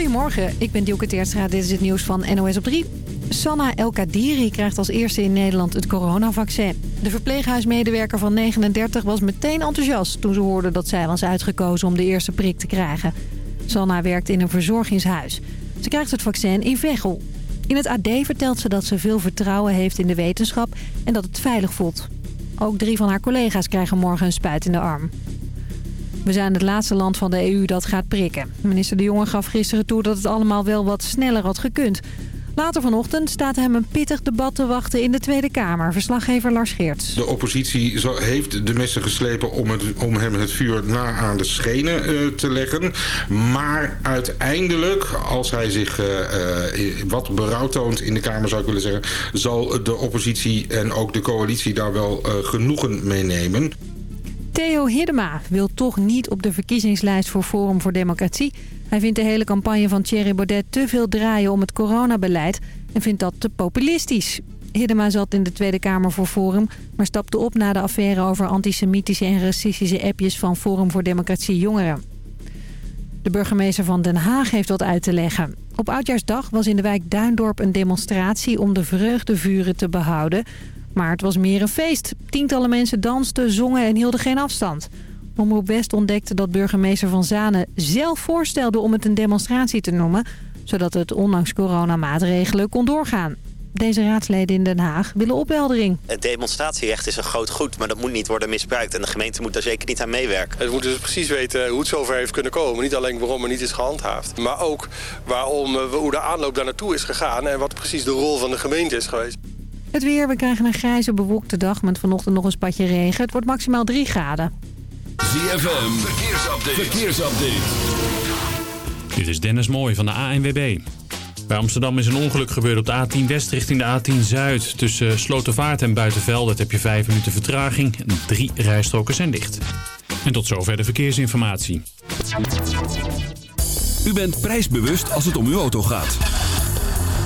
Goedemorgen, ik ben Dielke Teertstra. Dit is het nieuws van NOS op 3. Sanna El Kadiri krijgt als eerste in Nederland het coronavaccin. De verpleeghuismedewerker van 39 was meteen enthousiast... toen ze hoorde dat zij was uitgekozen om de eerste prik te krijgen. Sanna werkt in een verzorgingshuis. Ze krijgt het vaccin in Veghel. In het AD vertelt ze dat ze veel vertrouwen heeft in de wetenschap... en dat het veilig voelt. Ook drie van haar collega's krijgen morgen een spuit in de arm. We zijn het laatste land van de EU dat gaat prikken. Minister De Jonge gaf gisteren toe dat het allemaal wel wat sneller had gekund. Later vanochtend staat hem een pittig debat te wachten in de Tweede Kamer. Verslaggever Lars Geerts. De oppositie heeft de messen geslepen om, het, om hem het vuur na aan de schenen uh, te leggen. Maar uiteindelijk, als hij zich uh, wat berouw toont in de Kamer zou ik willen zeggen... zal de oppositie en ook de coalitie daar wel genoegen mee nemen. Theo Hiddema wil toch niet op de verkiezingslijst voor Forum voor Democratie. Hij vindt de hele campagne van Thierry Baudet te veel draaien om het coronabeleid... en vindt dat te populistisch. Hiddema zat in de Tweede Kamer voor Forum... maar stapte op na de affaire over antisemitische en racistische appjes... van Forum voor Democratie Jongeren. De burgemeester van Den Haag heeft wat uit te leggen. Op Oudjaarsdag was in de wijk Duindorp een demonstratie... om de vreugdevuren te behouden... Maar het was meer een feest. Tientallen mensen dansten, zongen en hielden geen afstand. Omroep West ontdekte dat burgemeester Van Zanen zelf voorstelde om het een demonstratie te noemen... zodat het ondanks coronamaatregelen kon doorgaan. Deze raadsleden in Den Haag willen opheldering. Het demonstratierecht is een groot goed, maar dat moet niet worden misbruikt. En de gemeente moet daar zeker niet aan meewerken. We moeten dus precies weten hoe het zover heeft kunnen komen. Niet alleen waarom er niet is gehandhaafd. Maar ook waarom, hoe de aanloop daar naartoe is gegaan... en wat precies de rol van de gemeente is geweest. Het weer, we krijgen een grijze bewolkte dag met vanochtend nog een spatje regen. Het wordt maximaal 3 graden. ZFM, verkeersupdate. verkeersupdate. Dit is Dennis Mooij van de ANWB. Bij Amsterdam is een ongeluk gebeurd op de A10 West richting de A10 Zuid. Tussen Slotervaart en Buitenveld heb je 5 minuten vertraging. Drie rijstroken zijn dicht. En tot zover de verkeersinformatie. U bent prijsbewust als het om uw auto gaat.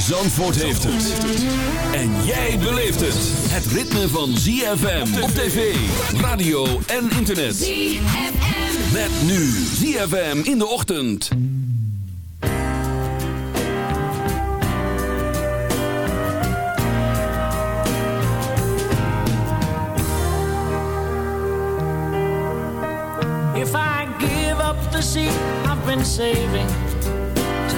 Zandvoort heeft het. En jij beleeft het. Het ritme van ZFM op tv, radio en internet. ZFM. Met nu ZFM in de ochtend. If I give up the seat I've been saving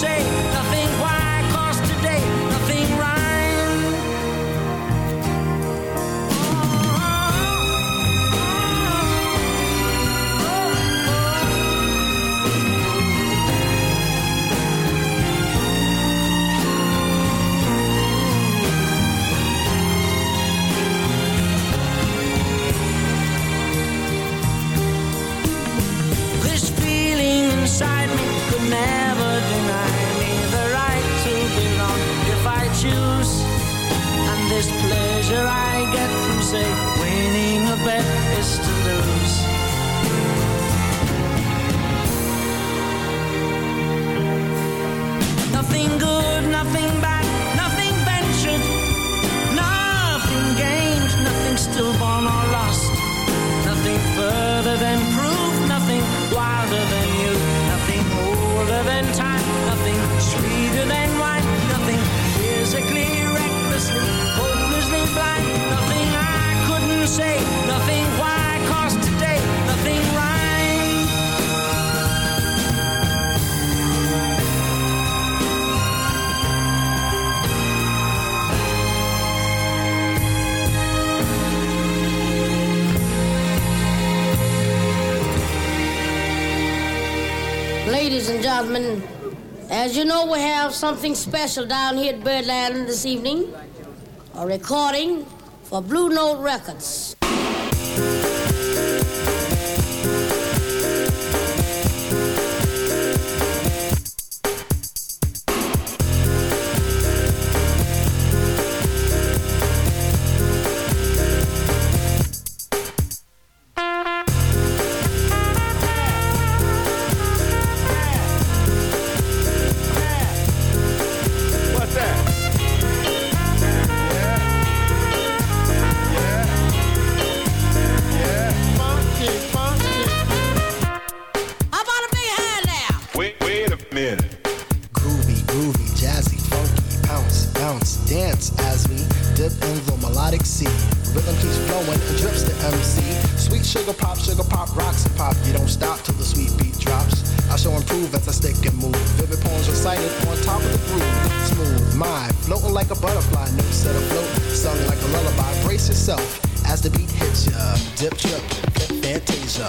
Say, And pleasure I get from, say, winning a bet say, nothing why, cause today, nothing rhyme. Ladies and gentlemen, as you know, we have something special down here at Birdland this evening. A recording for Blue Note Records. Bounce, dance as we dip in the melodic sea. Rhythm keeps flowing and drips the MC. Sweet sugar pop, sugar pop, rocks and pop. You don't stop till the sweet beat drops. I shall improve as I stick and move. Vivid poems recited on top of the groove. Smooth, mind, floating like a butterfly. Notes set afloat, sung like a lullaby. Brace yourself as the beat hits ya. Dip, trip, flip, fantasia.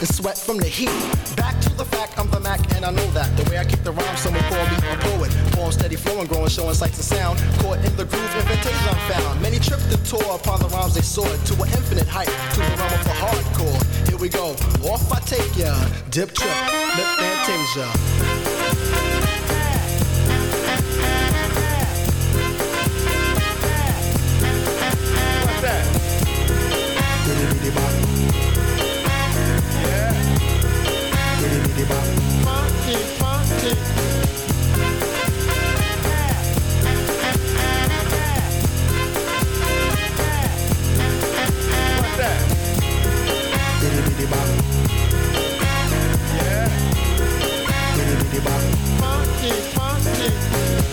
and sweat from the heat. Back to the fact, I'm the Mac, and I know that. The way I kick the rhyme, someone call me a poet. Poem steady flowing, growing, showing sights and sound. Caught in the groove, invitation found. Many tripped and tore upon the rhymes they soared to an infinite height, to the realm of the hardcore. Here we go, off I take ya. Dip trip, lip fantasia.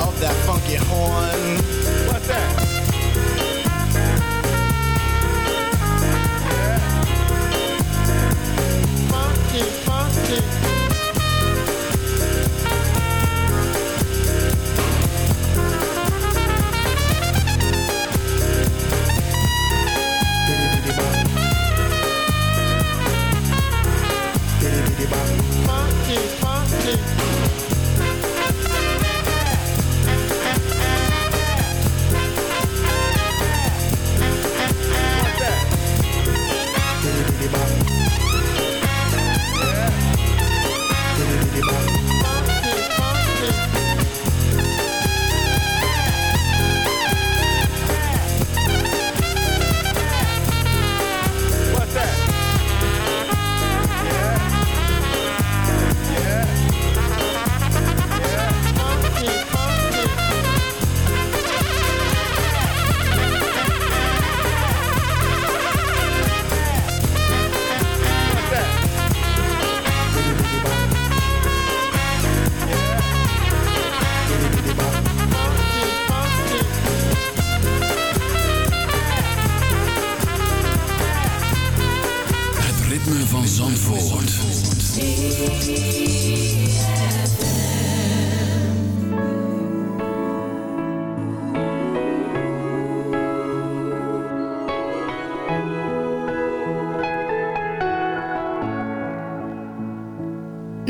of that funky horn. What's that? Funky, funky.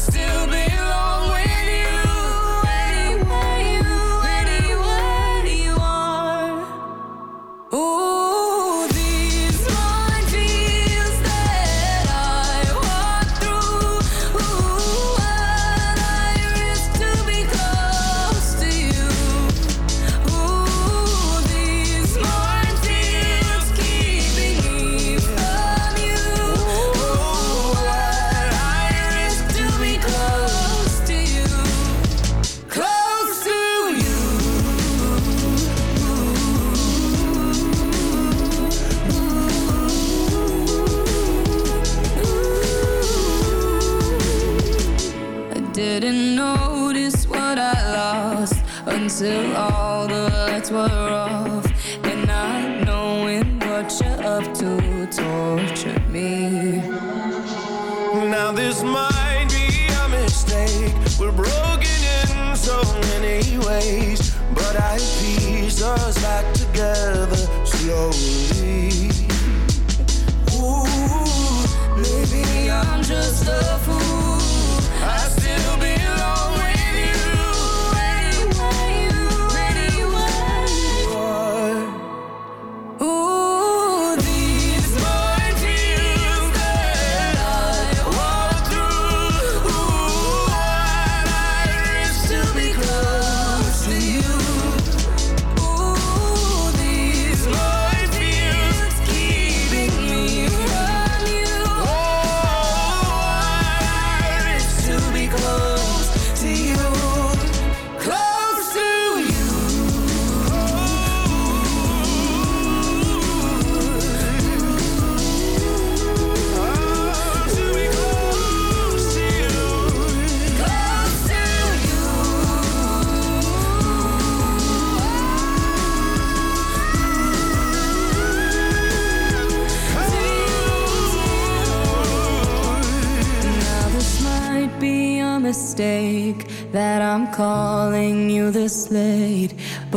still belong till all the lights were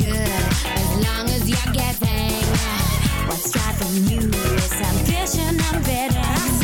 As long as uh, you is ambition and bitter.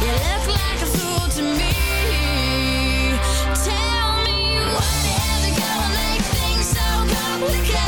look like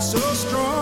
so strong.